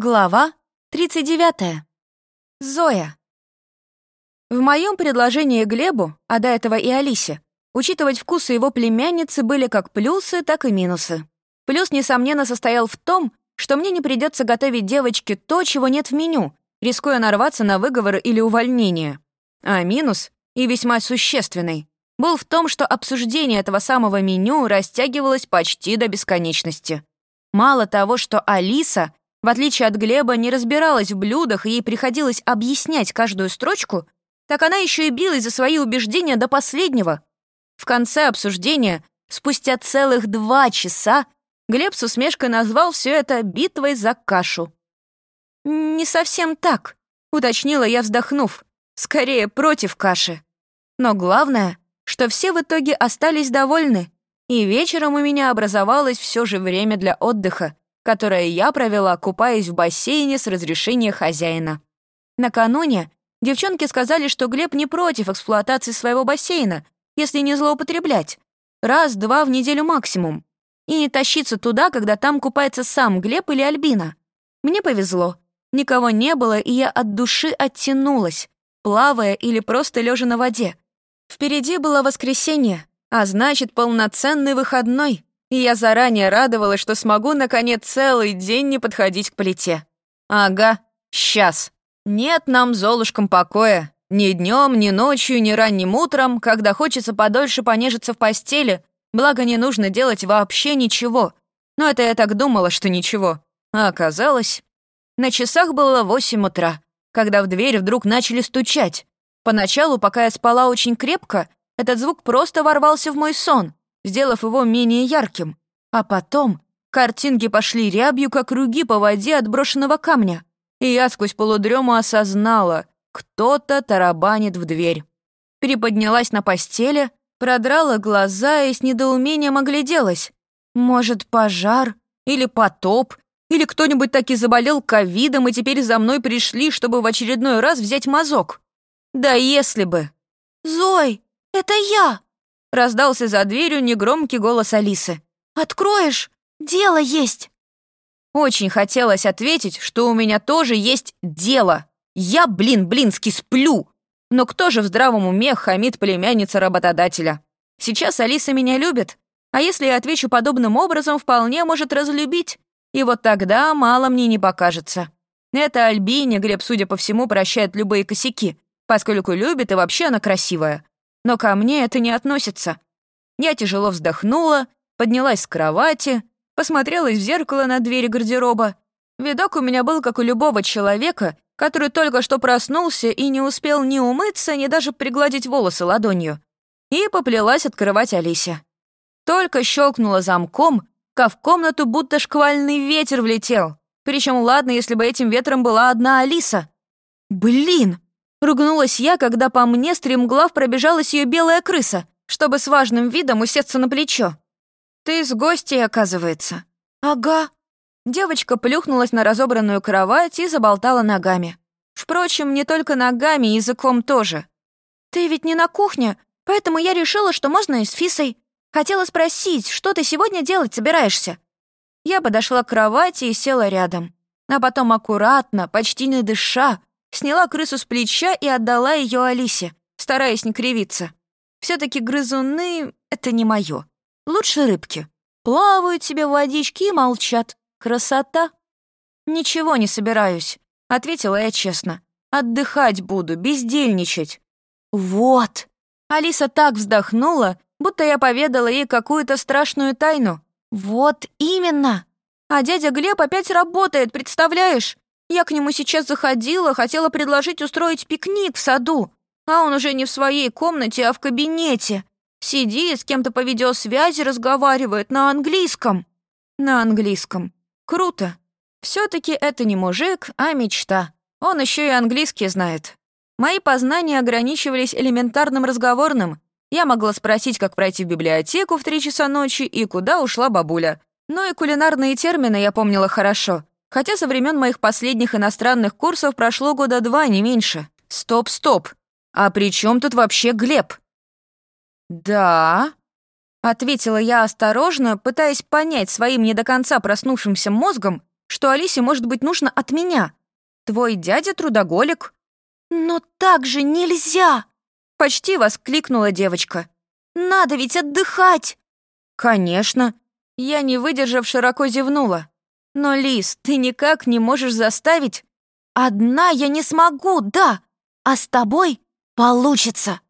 Глава 39. Зоя. В моем предложении Глебу, а до этого и Алисе, учитывать вкусы его племянницы были как плюсы, так и минусы. Плюс, несомненно, состоял в том, что мне не придется готовить девочке то, чего нет в меню, рискуя нарваться на выговор или увольнение. А минус, и весьма существенный, был в том, что обсуждение этого самого меню растягивалось почти до бесконечности. Мало того, что Алиса, в отличие от Глеба, не разбиралась в блюдах, и ей приходилось объяснять каждую строчку, так она еще и билась за свои убеждения до последнего. В конце обсуждения, спустя целых два часа, Глеб с усмешкой назвал все это «битвой за кашу». «Не совсем так», — уточнила я, вздохнув. «Скорее, против каши». Но главное, что все в итоге остались довольны, и вечером у меня образовалось все же время для отдыха, которое я провела, купаясь в бассейне с разрешения хозяина. Накануне девчонки сказали, что Глеб не против эксплуатации своего бассейна, если не злоупотреблять. Раз-два в неделю максимум. И не тащиться туда, когда там купается сам Глеб или Альбина. Мне повезло. Никого не было, и я от души оттянулась, плавая или просто лежа на воде. Впереди было воскресенье, а значит, полноценный выходной, и я заранее радовалась, что смогу, наконец, целый день не подходить к плите. Ага, сейчас. Нет нам, Золушкам, покоя. Ни днем, ни ночью, ни ранним утром, когда хочется подольше понежиться в постели, благо не нужно делать вообще ничего. Но это я так думала, что ничего. А оказалось... На часах было восемь утра, когда в дверь вдруг начали стучать. Поначалу, пока я спала очень крепко, этот звук просто ворвался в мой сон, сделав его менее ярким. А потом картинки пошли рябью, как круги по воде от брошенного камня. И я сквозь полудрему осознала, кто-то тарабанит в дверь. Переподнялась на постели, продрала глаза и с недоумением огляделась. Может, пожар? Или потоп? Или кто-нибудь таки заболел ковидом и теперь за мной пришли, чтобы в очередной раз взять мазок? Да если бы. «Зой!» «Это я!» — раздался за дверью негромкий голос Алисы. «Откроешь? Дело есть!» Очень хотелось ответить, что у меня тоже есть дело. Я, блин, блински, сплю. Но кто же в здравом уме хамит племянница работодателя? Сейчас Алиса меня любит, а если я отвечу подобным образом, вполне может разлюбить. И вот тогда мало мне не покажется. Это Альбине Глеб, судя по всему, прощает любые косяки, поскольку любит и вообще она красивая но ко мне это не относится. Я тяжело вздохнула, поднялась с кровати, посмотрелась в зеркало на двери гардероба. Видок у меня был, как у любого человека, который только что проснулся и не успел ни умыться, ни даже пригладить волосы ладонью. И поплелась открывать Алисе. Только щелкнула замком, как в комнату будто шквальный ветер влетел. Причем ладно, если бы этим ветром была одна Алиса. Блин! Ругнулась я, когда по мне стремглав пробежалась ее белая крыса, чтобы с важным видом усеться на плечо. «Ты с гостей, оказывается». «Ага». Девочка плюхнулась на разобранную кровать и заболтала ногами. Впрочем, не только ногами, языком тоже. «Ты ведь не на кухне, поэтому я решила, что можно и с Фисой. Хотела спросить, что ты сегодня делать собираешься?» Я подошла к кровати и села рядом. А потом аккуратно, почти не дыша, Сняла крысу с плеча и отдала ее Алисе, стараясь не кривиться. все таки грызуны — это не мое. Лучше рыбки. Плавают себе в водичке и молчат. Красота. «Ничего не собираюсь», — ответила я честно. «Отдыхать буду, бездельничать». «Вот!» Алиса так вздохнула, будто я поведала ей какую-то страшную тайну. «Вот именно! А дядя Глеб опять работает, представляешь? Я к нему сейчас заходила, хотела предложить устроить пикник в саду, а он уже не в своей комнате, а в кабинете. Сидит, с кем-то по видеосвязи разговаривает на английском. На английском. Круто. Все-таки это не мужик, а мечта. Он еще и английский знает. Мои познания ограничивались элементарным разговорным. Я могла спросить, как пройти в библиотеку в три часа ночи и куда ушла бабуля. Ну и кулинарные термины я помнила хорошо. Хотя со времен моих последних иностранных курсов прошло года два, не меньше. Стоп, стоп. А при чем тут вообще Глеб? Да, ответила я осторожно, пытаясь понять своим не до конца проснувшимся мозгом, что Алисе может быть нужно от меня. Твой дядя трудоголик». «Но так же нельзя!» — почти воскликнула девочка. «Надо ведь отдыхать!» «Конечно!» Я, не выдержав, широко зевнула. «Но, Лис, ты никак не можешь заставить...» «Одна я не смогу, да, а с тобой получится!»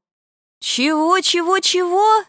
«Чего, чего, чего?»